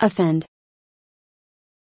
Offend.